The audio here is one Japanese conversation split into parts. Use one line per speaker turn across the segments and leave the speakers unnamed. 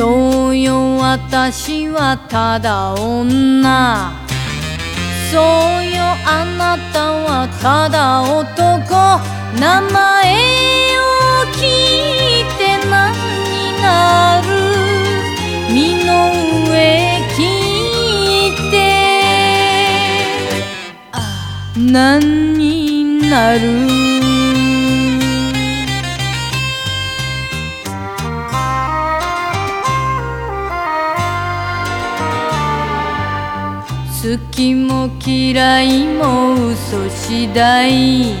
そうよ私はただ女。そうよあなたはただ男。名前を聞いて何になる。身の上聞いて。何になる。好きも嫌いも嘘次第。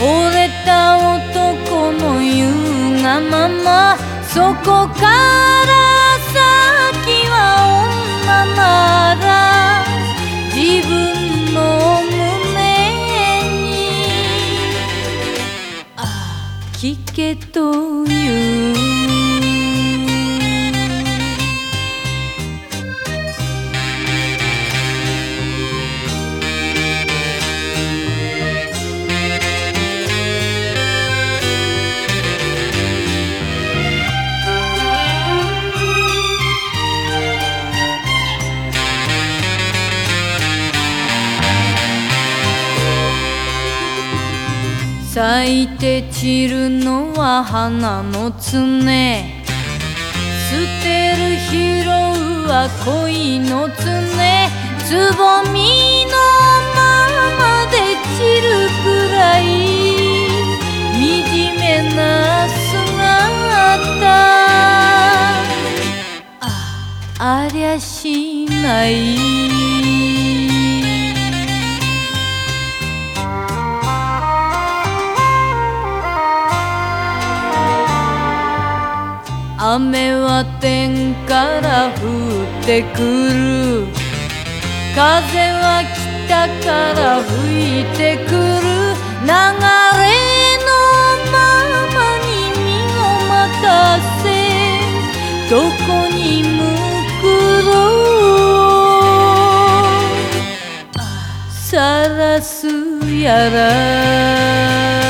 折れた男の言うがままそこから先は女なら自分の胸にああ聞けという。咲いて散るのは花の常捨てる拾うは恋の常つぼみのままで散るくらい。惨めな姿。あありゃしない。雨は天から降ってくる。風は北から吹いてくる。流れのままに身を任せどこに向くの？さらすやら。